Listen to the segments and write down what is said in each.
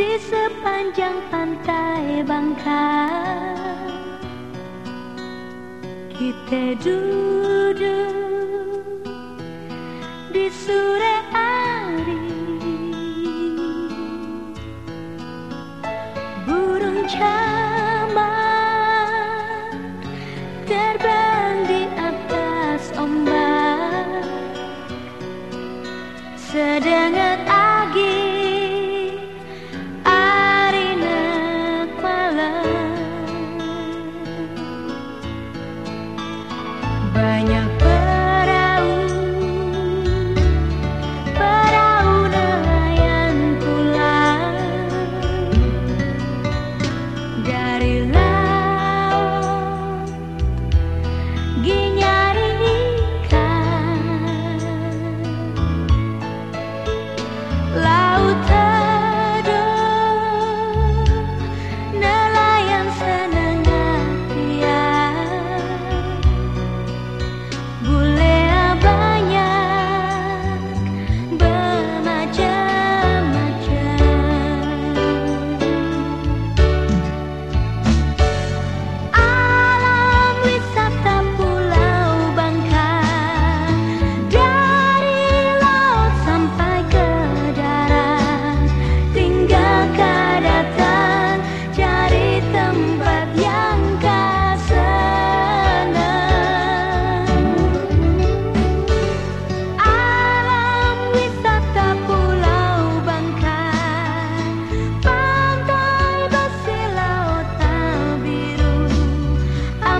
di sepanjang pantai Bangka. Kita duduk di sore hari. Burung camar terbang di atas ombak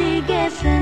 gegessen.